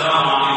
السلام عليكم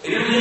Ini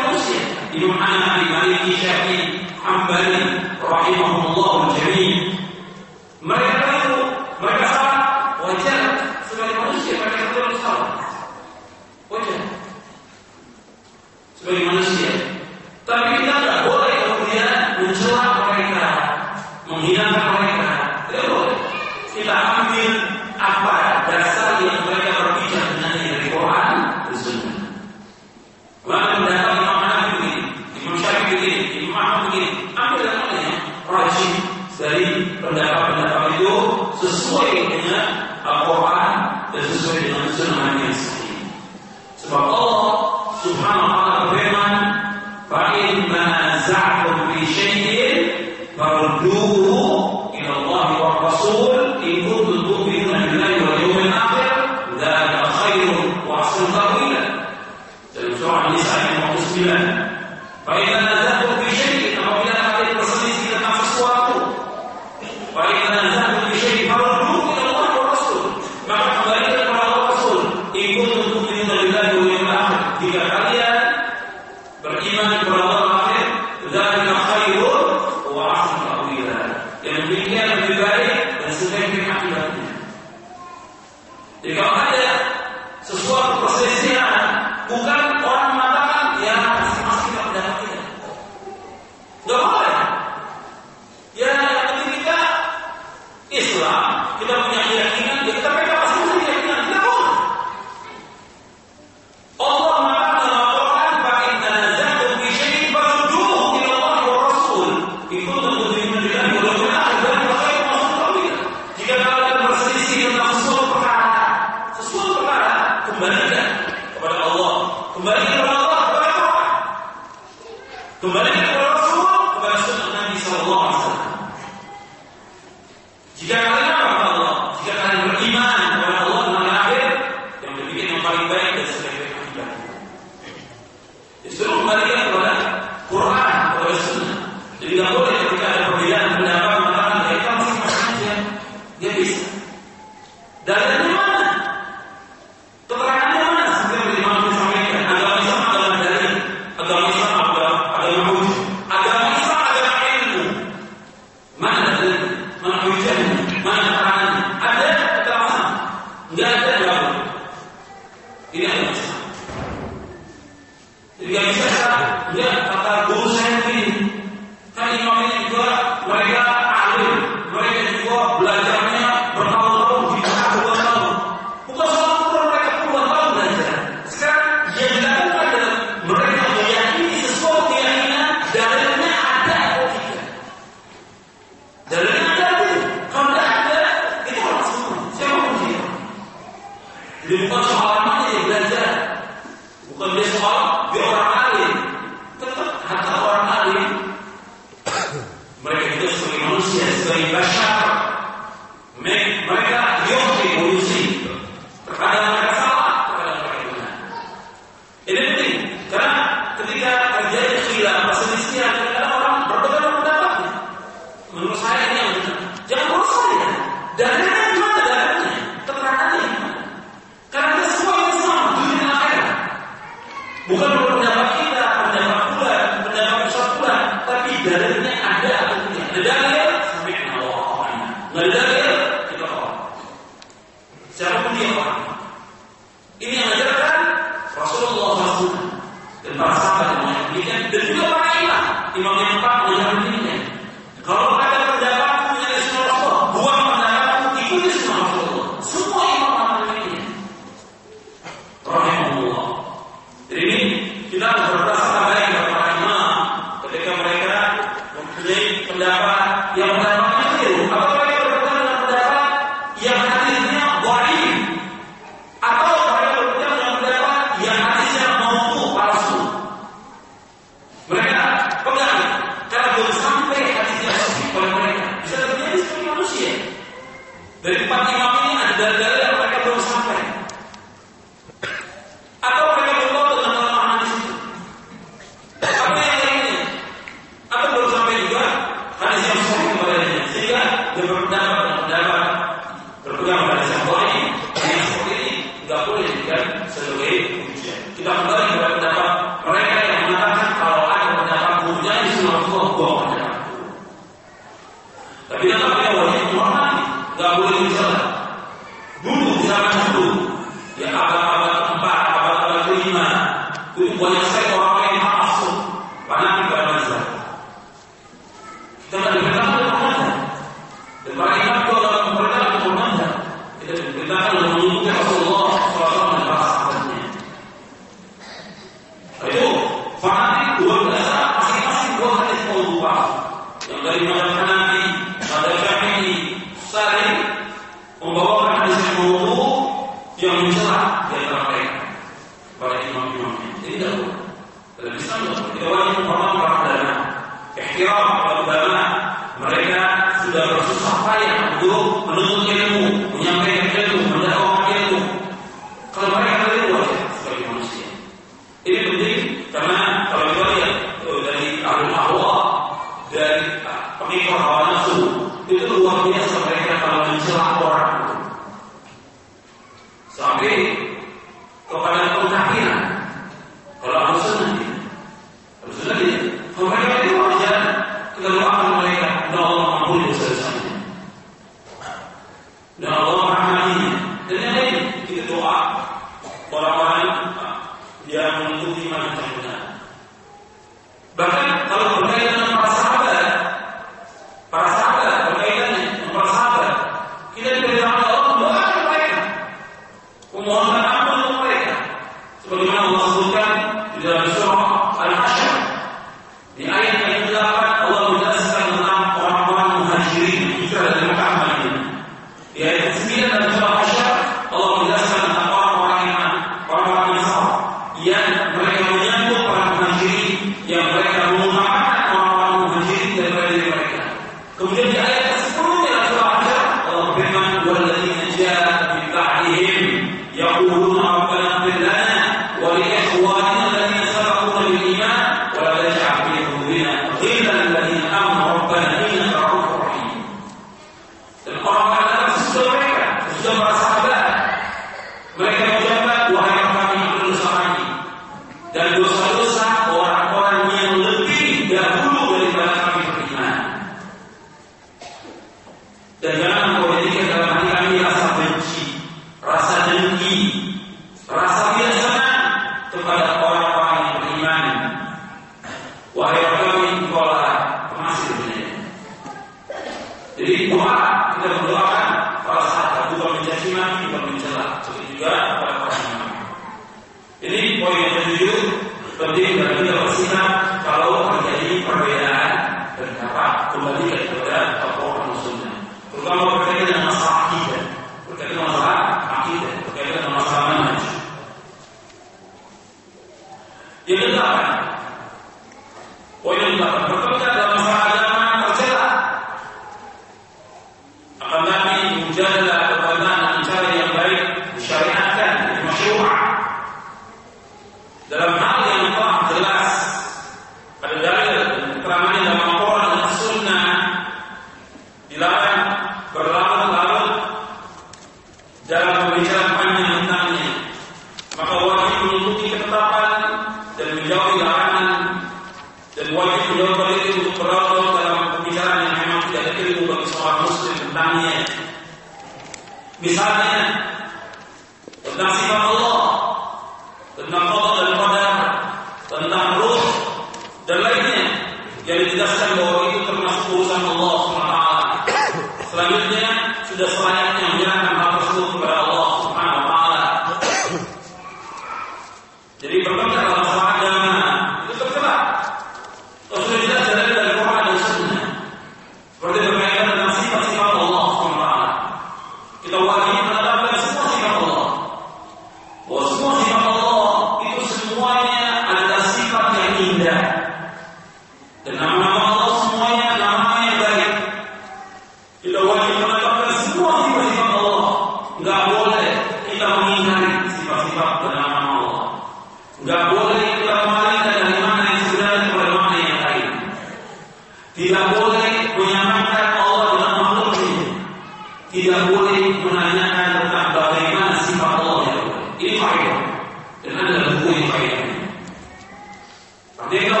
Tapi kita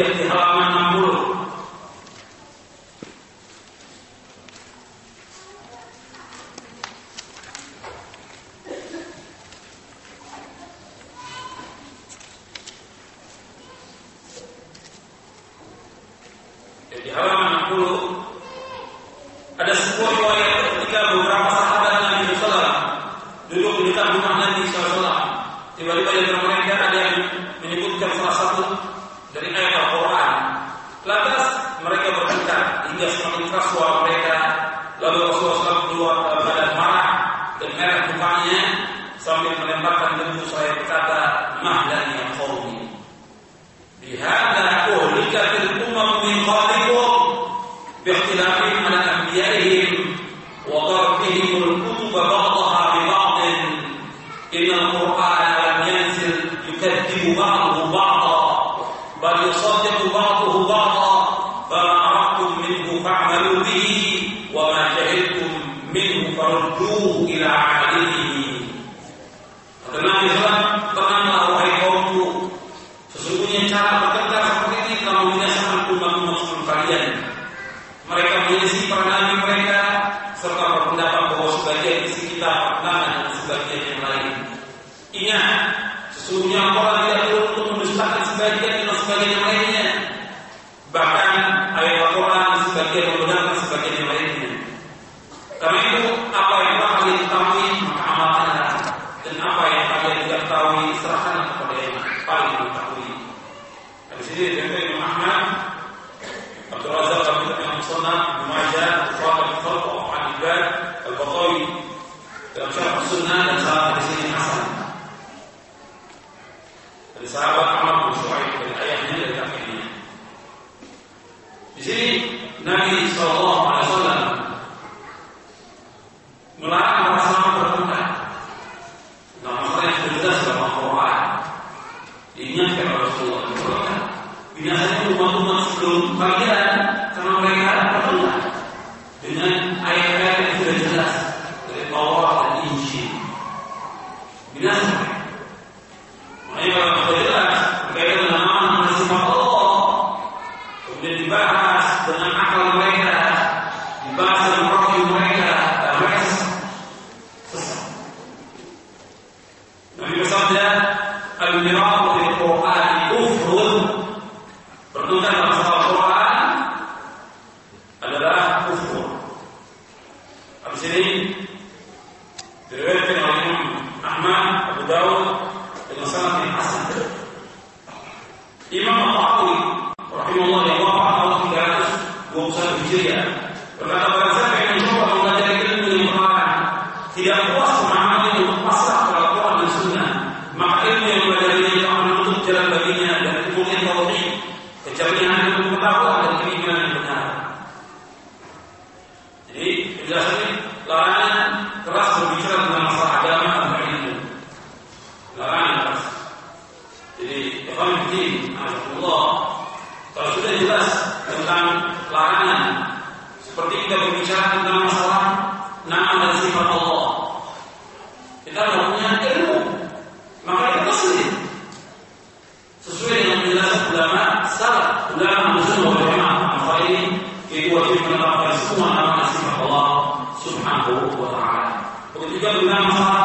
untuk Ibrahim Allah kalau sudah jelas tentang larangan seperti kita berbicara tentang masalah nama dan sifat Allah. Kita tidak punya ilmu. Maka kita sulit sesuai dengan penjelasan ulama salah ulama musuh wa jamaah maka ini itu wajib menetapkan semua nama dan sifat Allah subhanahu wa ta'ala. Begitu juga tentang masalah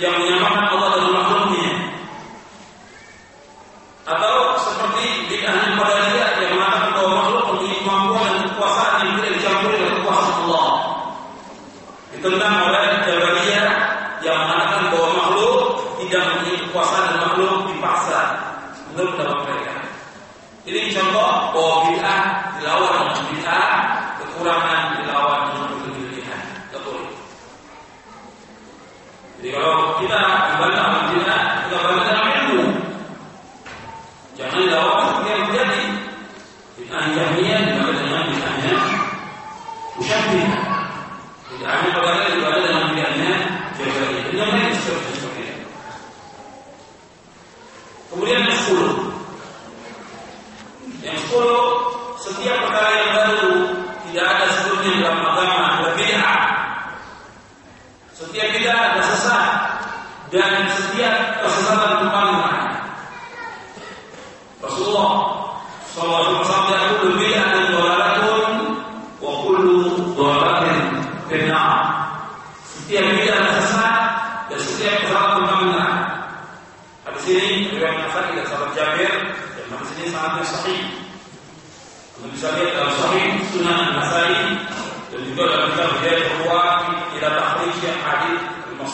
yang menyamakan Allah dengan makhluknya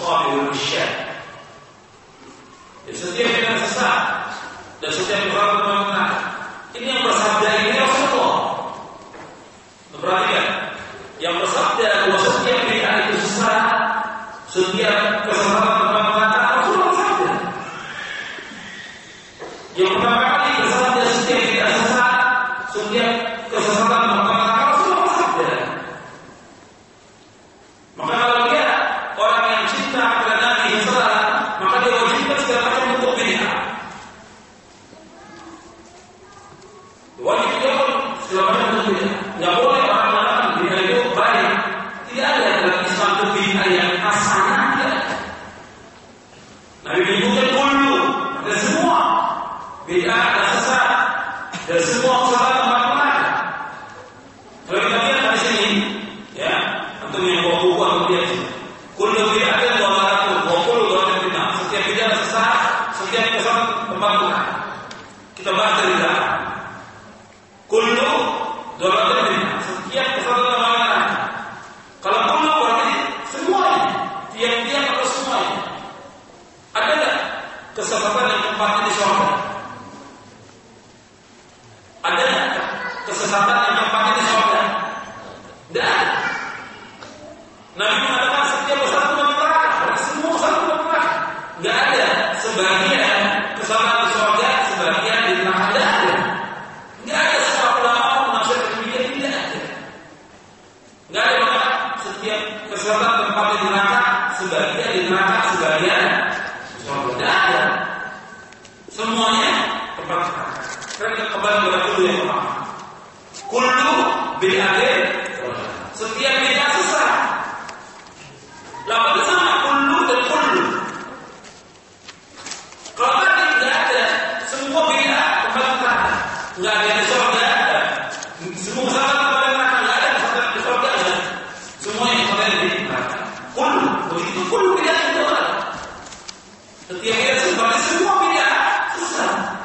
popular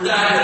sesat.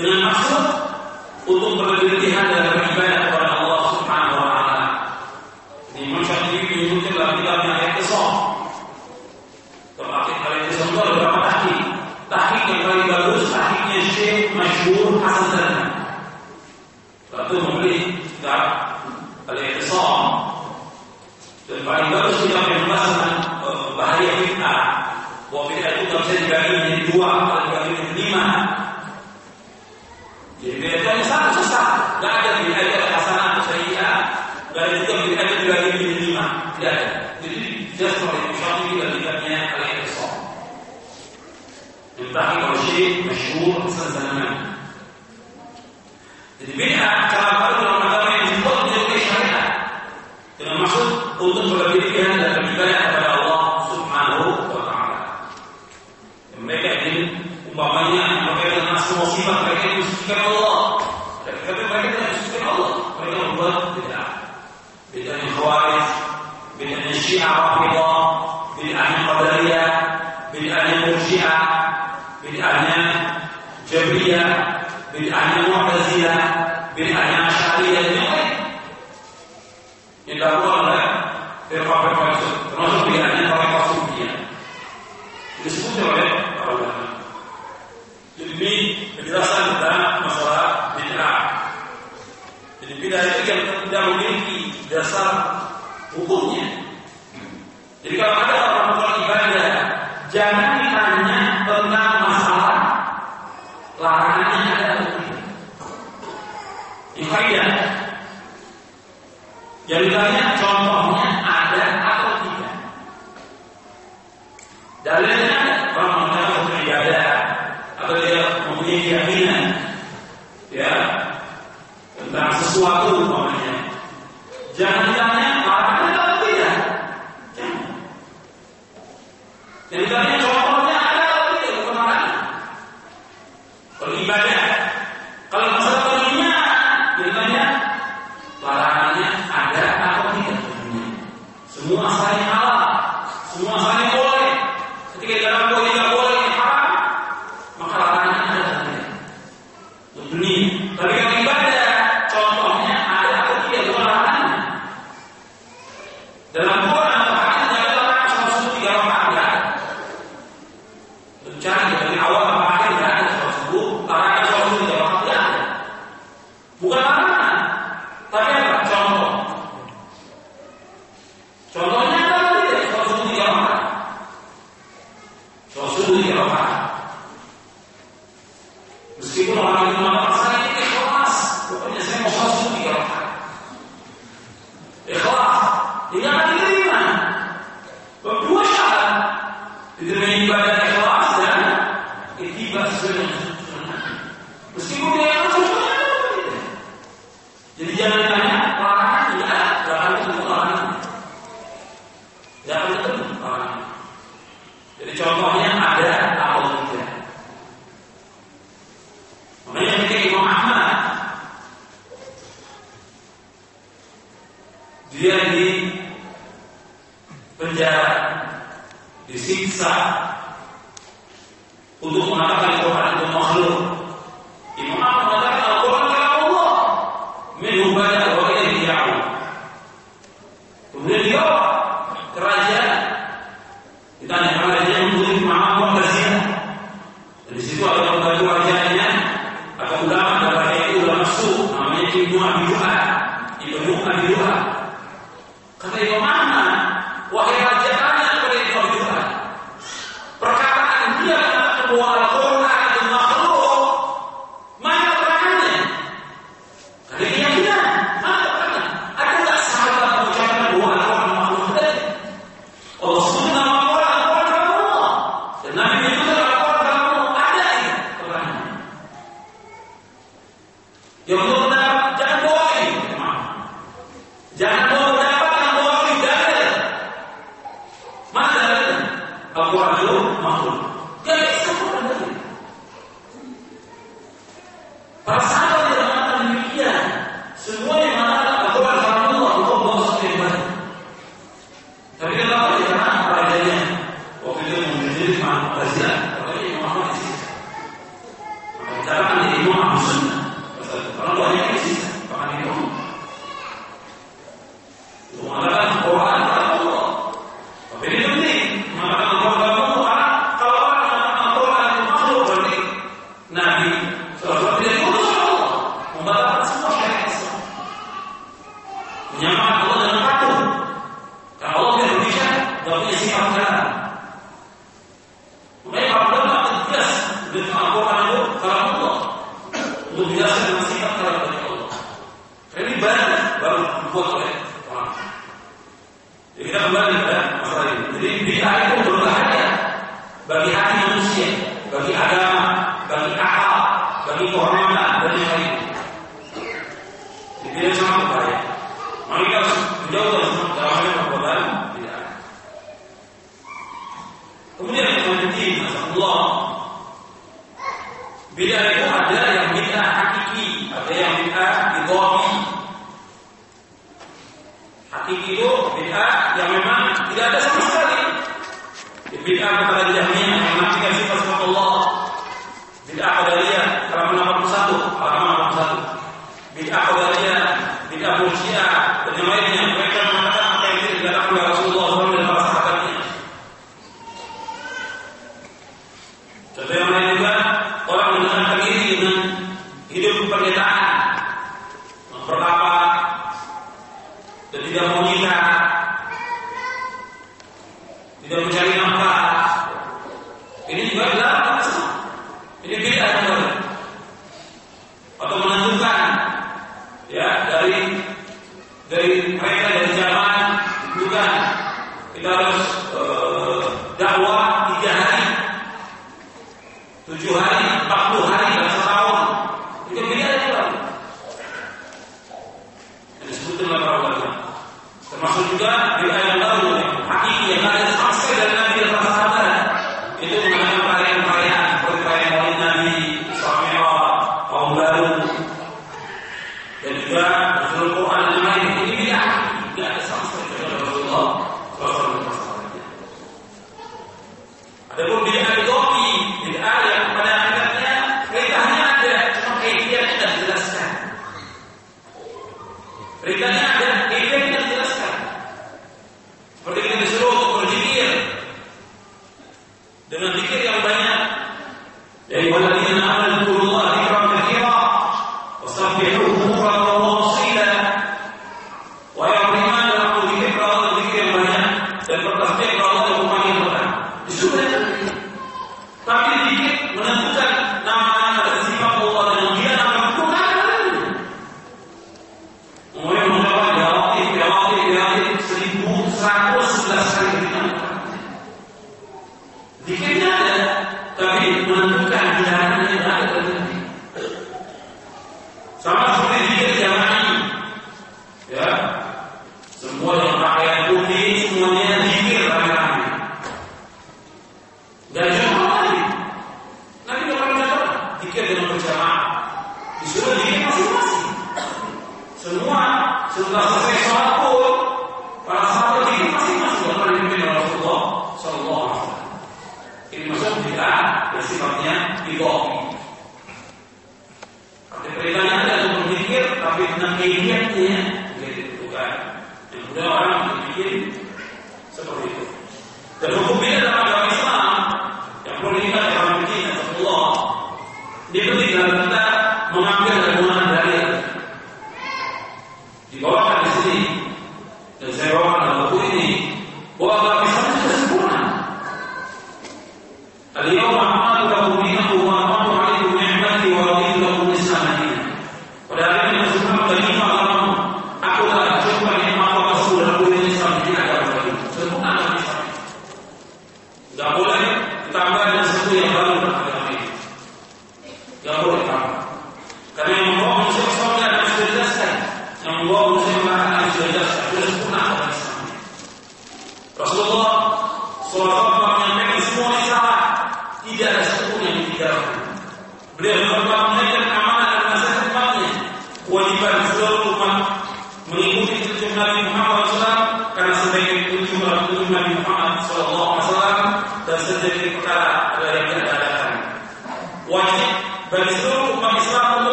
Dengan maksud untuk berlebihan dalam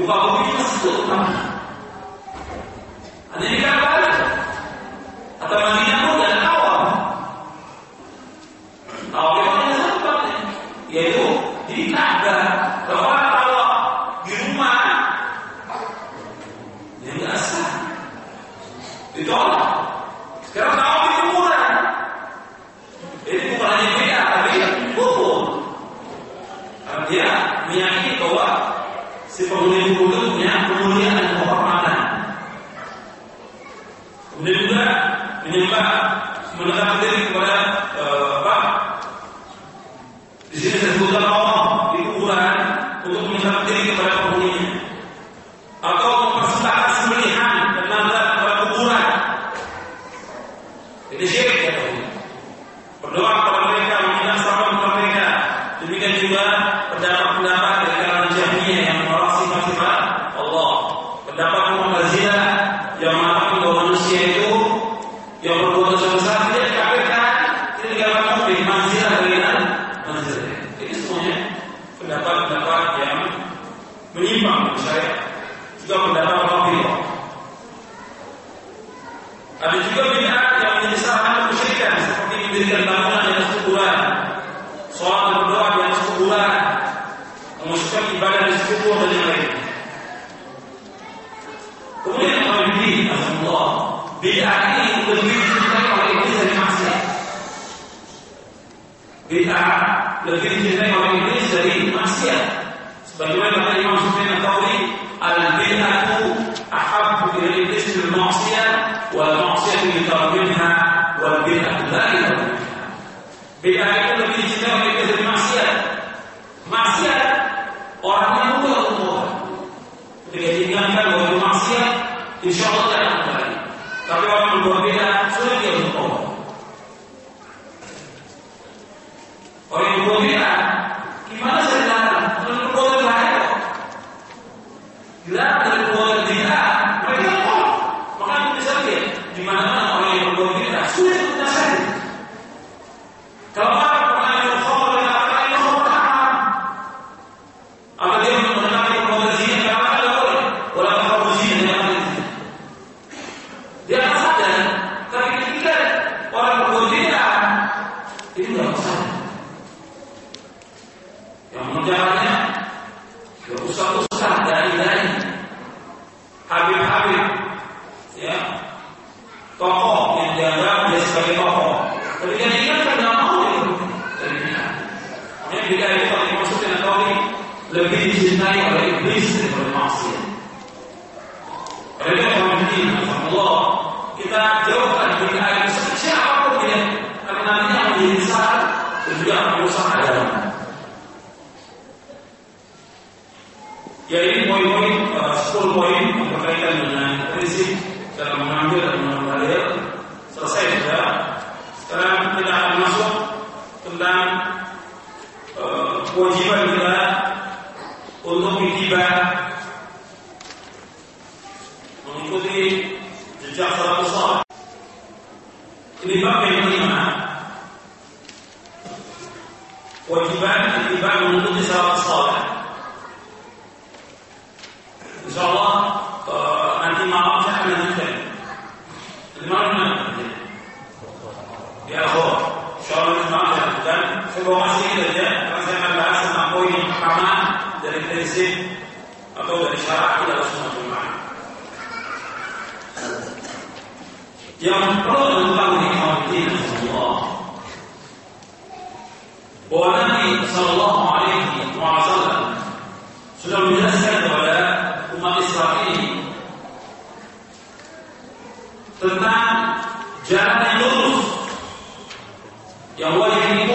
无法无天的死 والاتباع الاتباع من ضمن الصالح ان شاء الله انت يا اخوان ان شاء الله نسمع كلام سبب واسع جدا مثلا بحث مع قوي محمد ده الكلاسيك أقول الاشاره إلى السنة والجماعه yang perlu mengetahui hal ini Allah bahwa Nabi Shallallahu Alaihi Wasallam sudah menjelaskan kepada umat Islam ini tentang jalan yang lurus yang wajib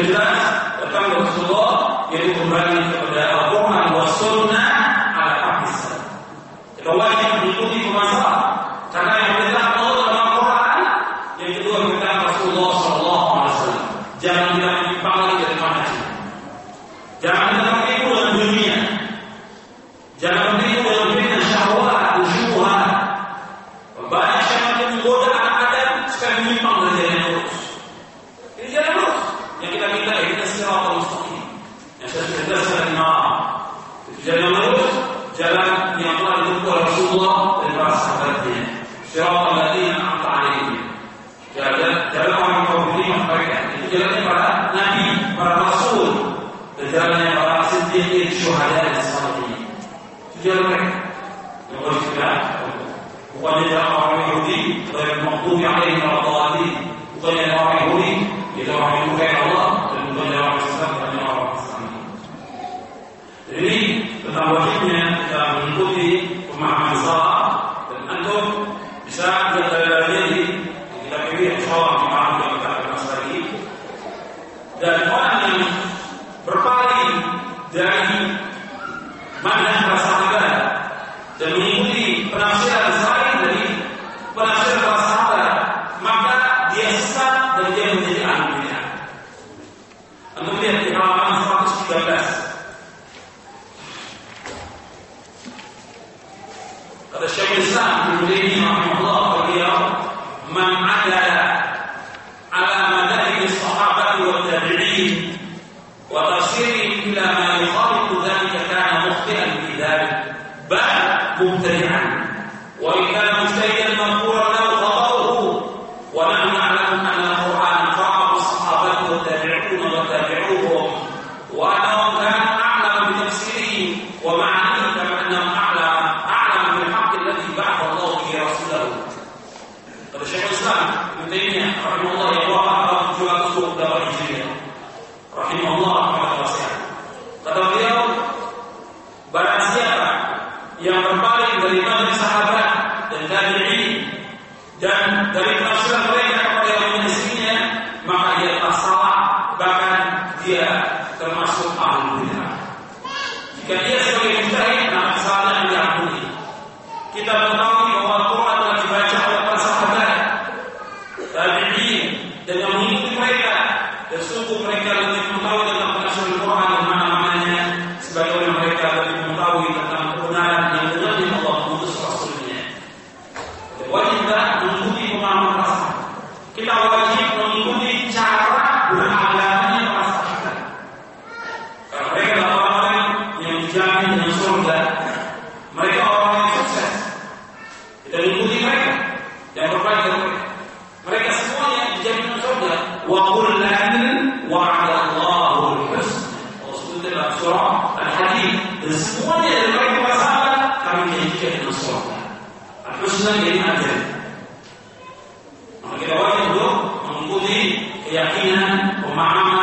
sudah jelas tentang Rasulullah yaitu kembali kepada يقينا ومعنا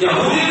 Yahudi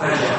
wa idza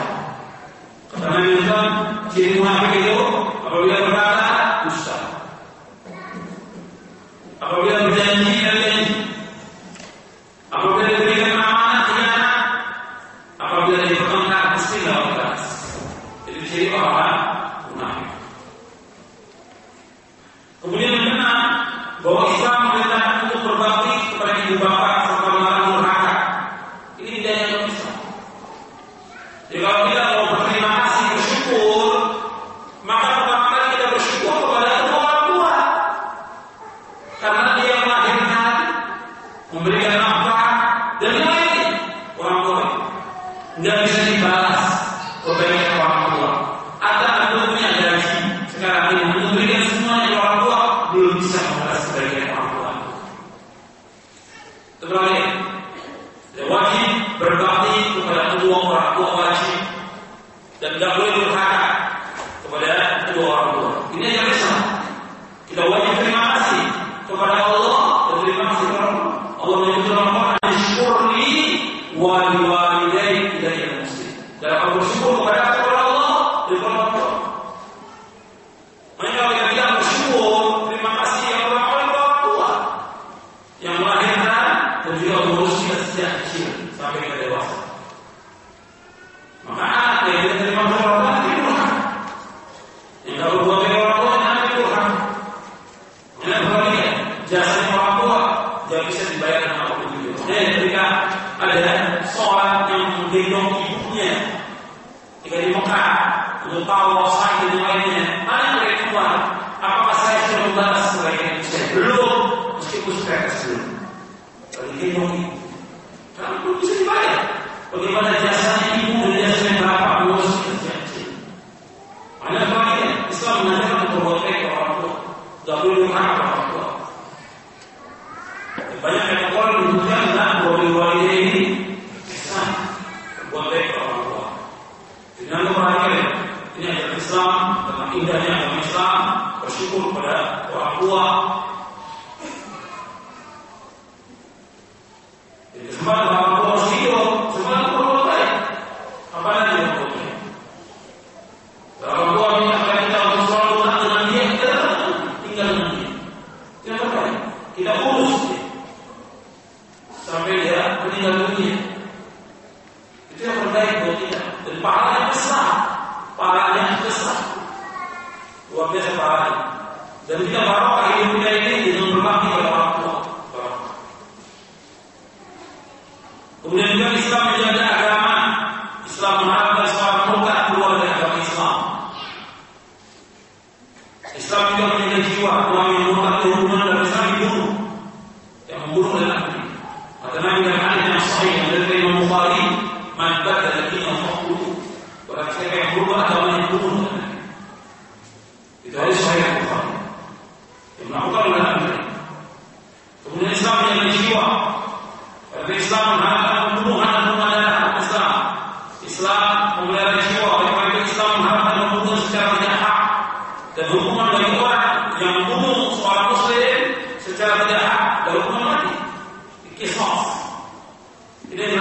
Today,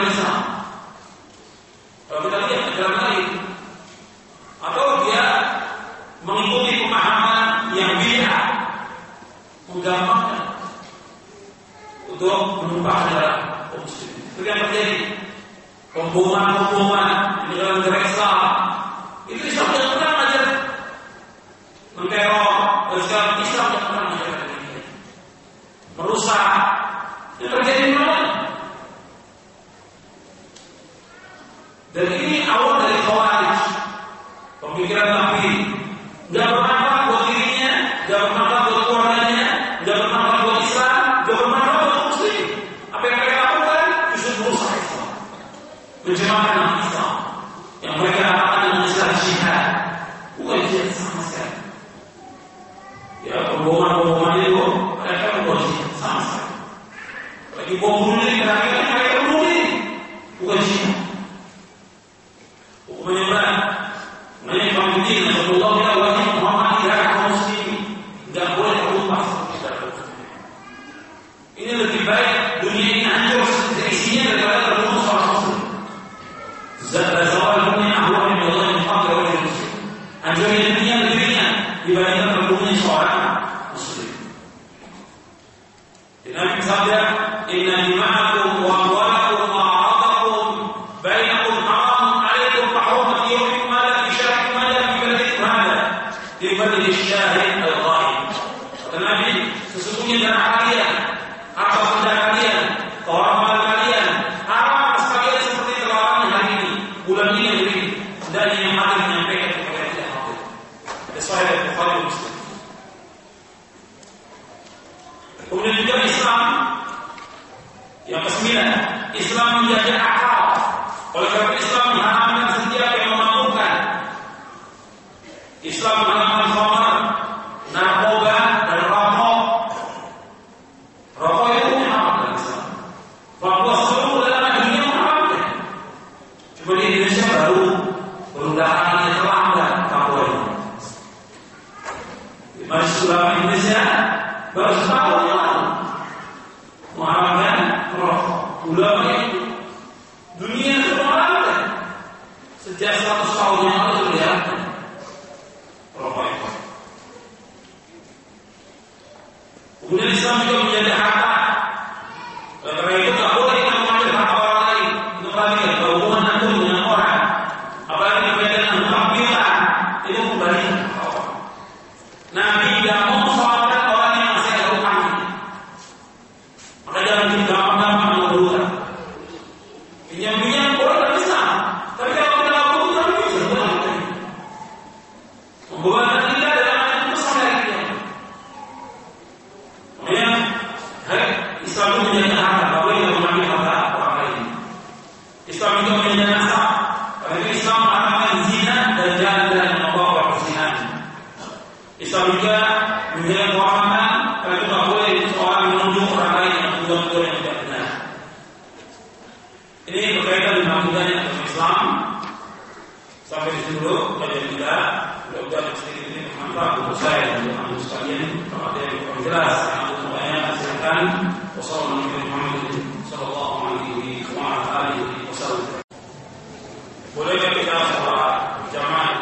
kira bahwa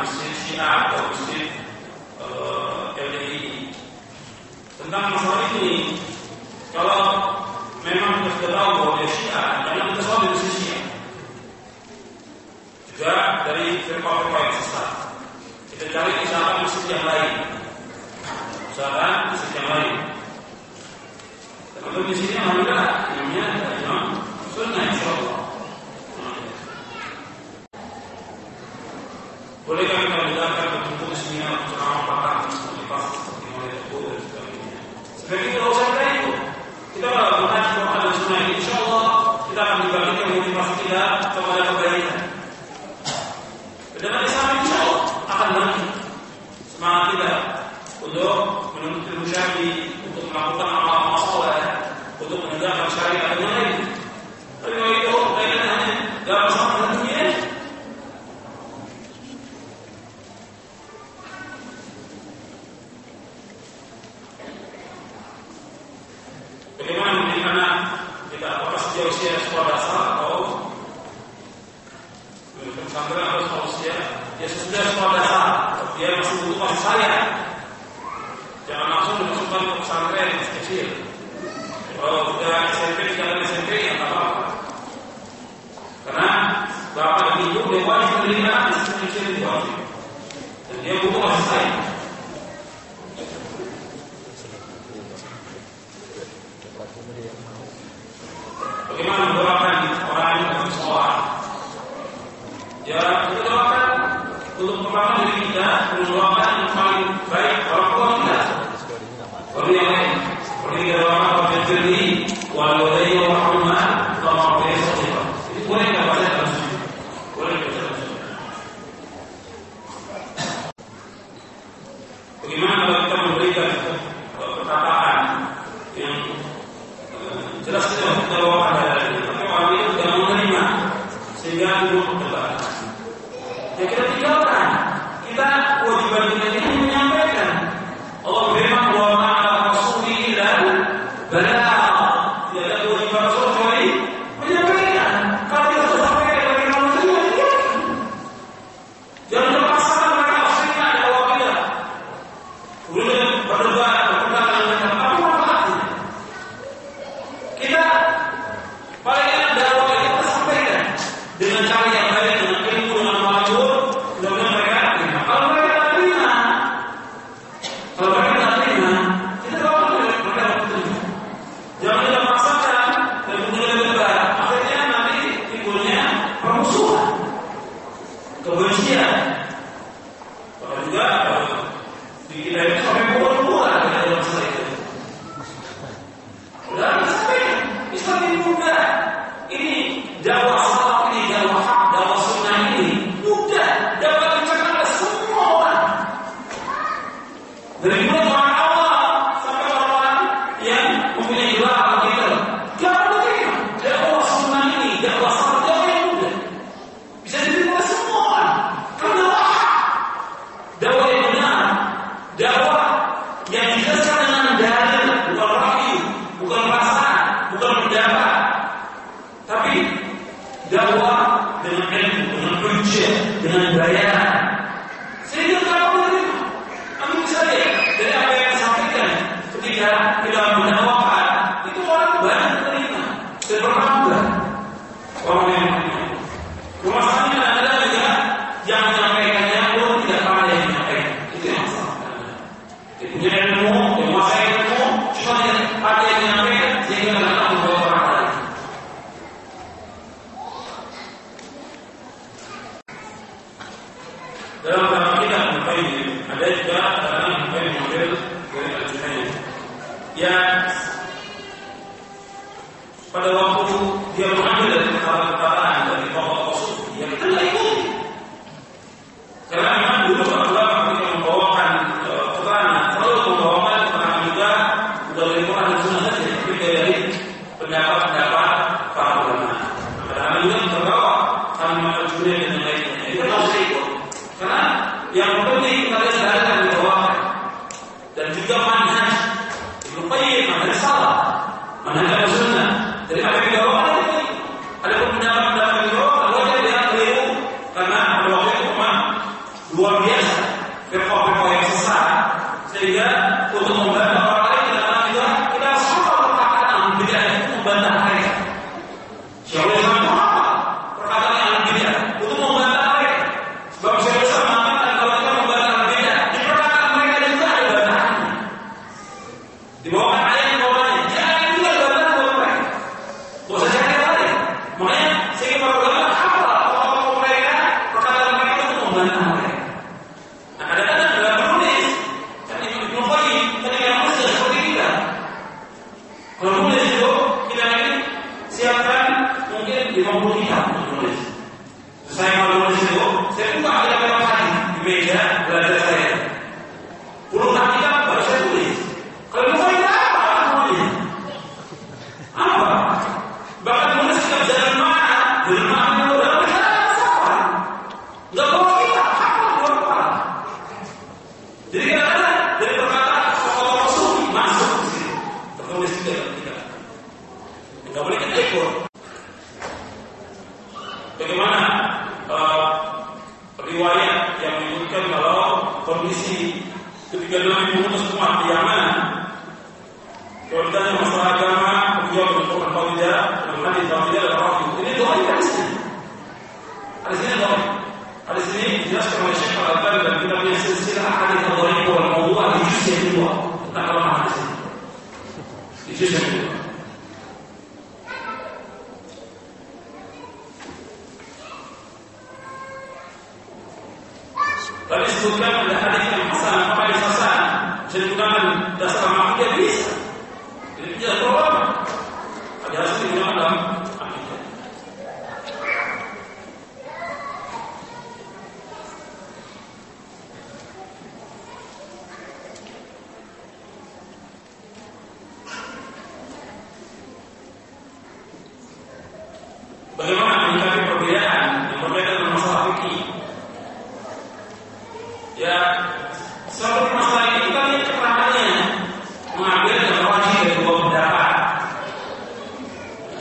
Mesir atau Mesir tentang masalah ini kalau memang di Mesir juga dari kita cari Mesir yang lain Mesir yang lain di sini alhamdulillah namanya Imam Sunnah Boleh kami membedakan bentuk istrinya ceramah patah seperti pas seperti mulai itu dan sebagainya. Sebagai tidak usah kita itu. Kita melakukan semua dan sunnah ini, insya Allah kita akan dibagikan motivasi kita kepada kebaikan. Dengan Islam insya Allah akan bangkit semangat kita untuk menuntut ilmu syari, untuk melakukan amal-amal soleh, untuk menegakkan syariat yang lain. Tapi kalau rumah saya. Jangan langsung dimasukkan ke pesantren yang kecil. Kalau sudah SMP, sekarang SMP ya nggak apa-apa. Karena bapak dan ibu dia wajib menerima sistem kecil itu wajib. Dan dia butuh masih saya Bagaimana mendoakan orang yang bersoal? Ya, kita doakan untuk pertama diri نحن ومن خلفي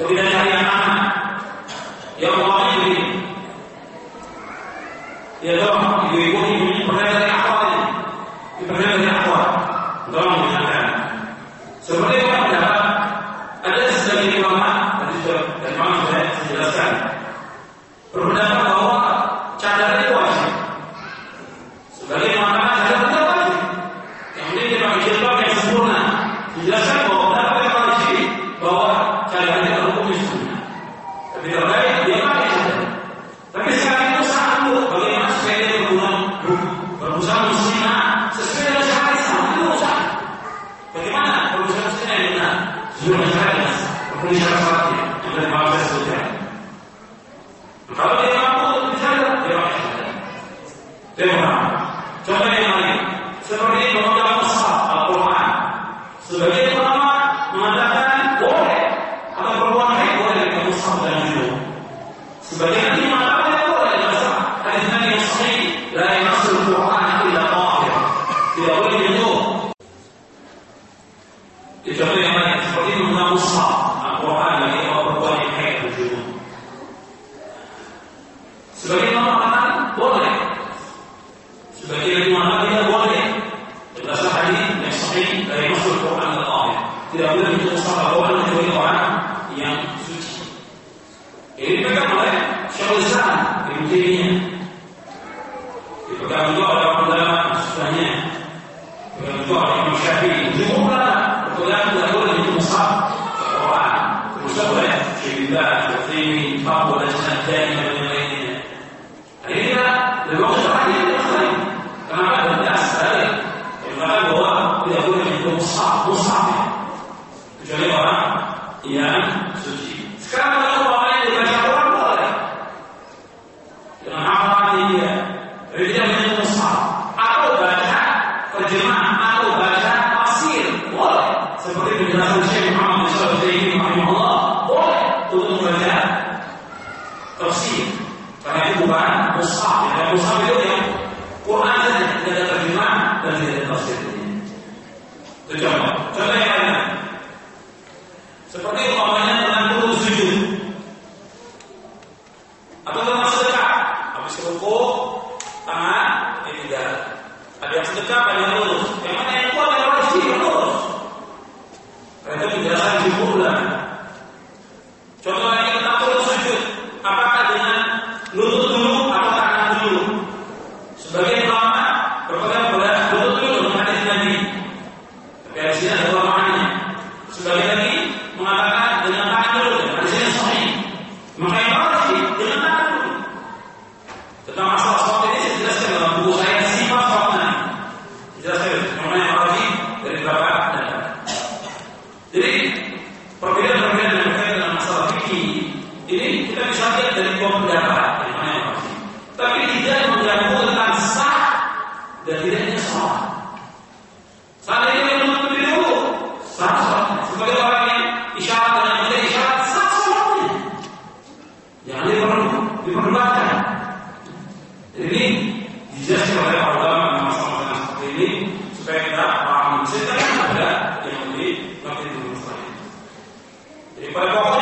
lebih cari yang anak yang ini. Ya If I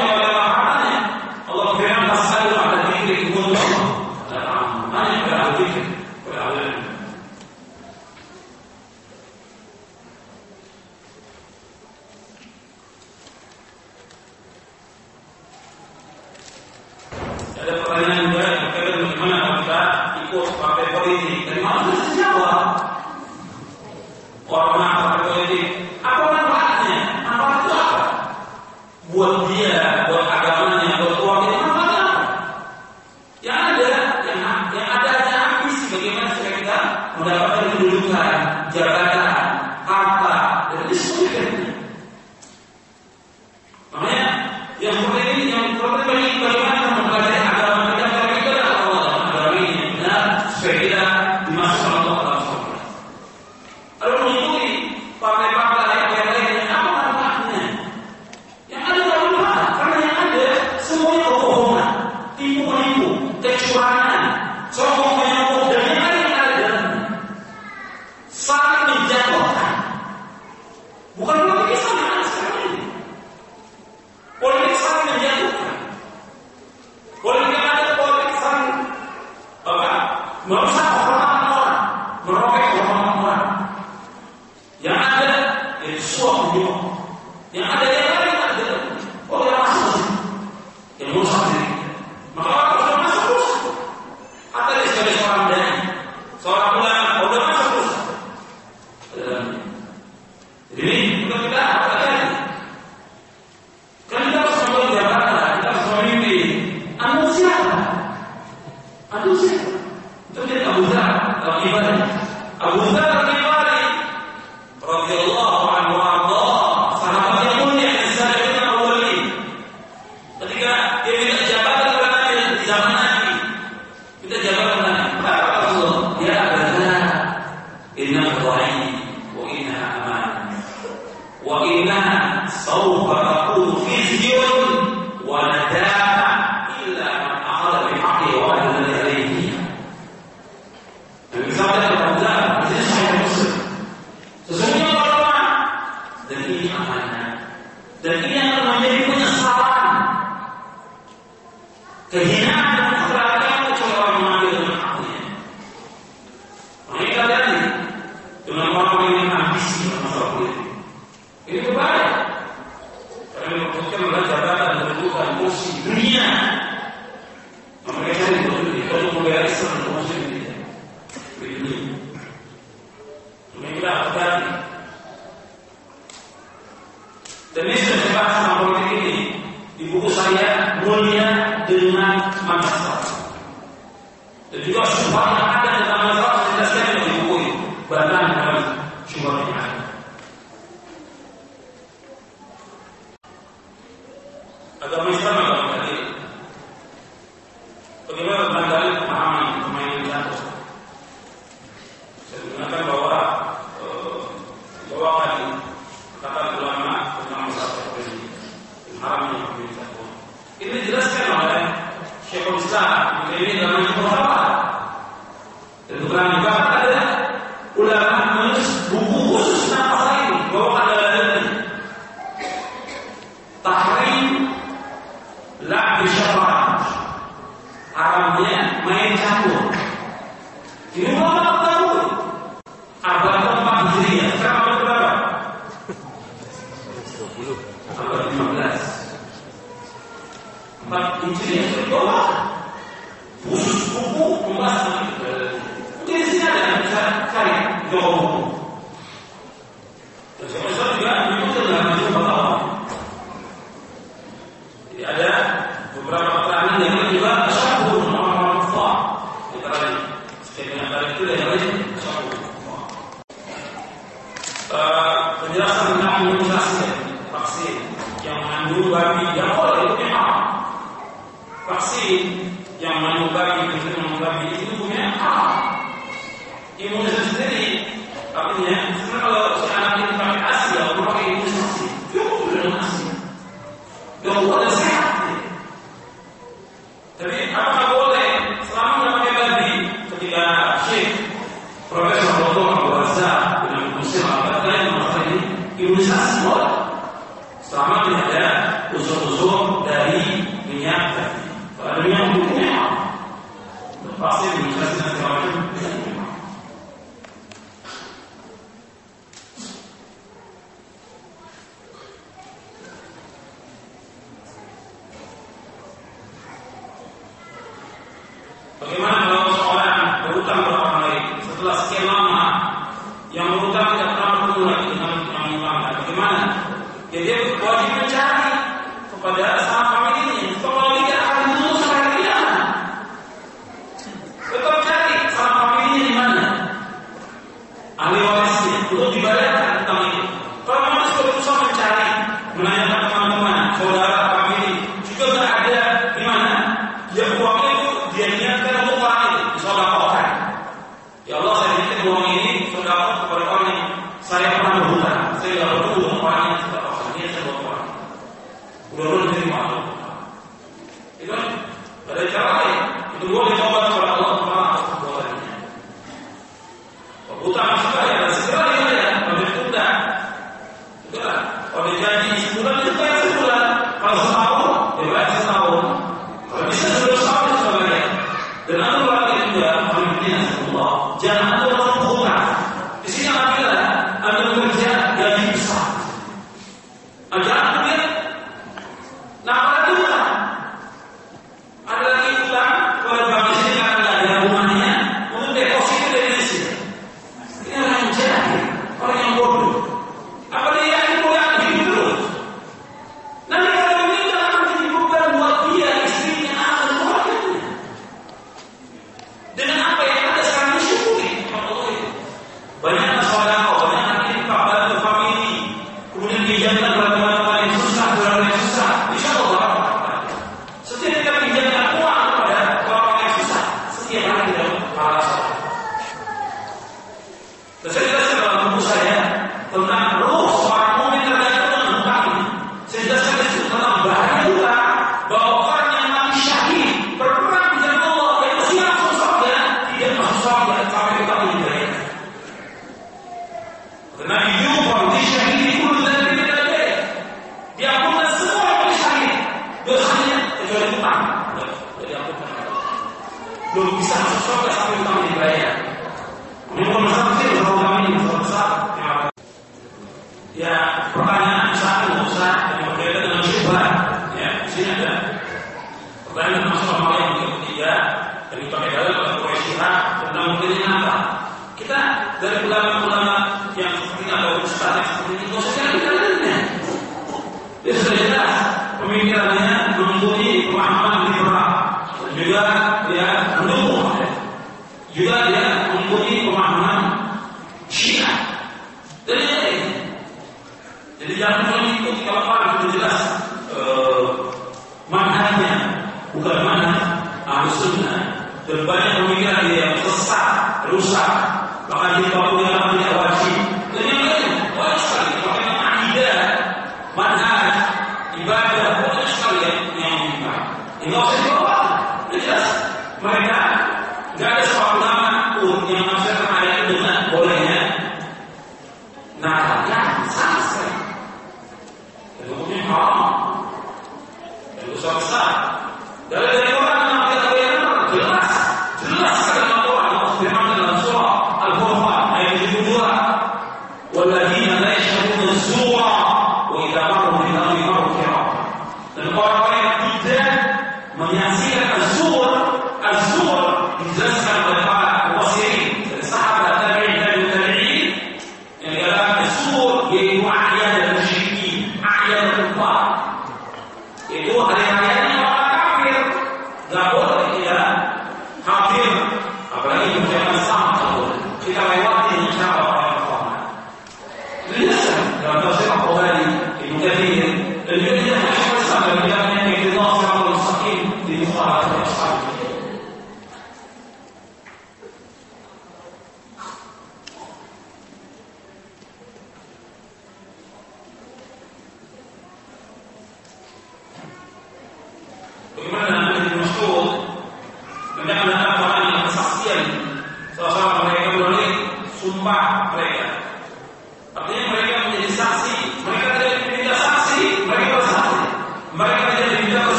Tahrim Lak bisyafat Haramnya main campur Ini ulama tahu Abad keempat Hijriah Sekarang abad berapa? 15 Empat Hijriah.